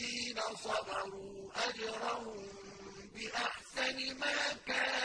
الَّذِينَ صَبَرُوا أَجْرَهُم بِأَحْسَنِ مَا كَانُوا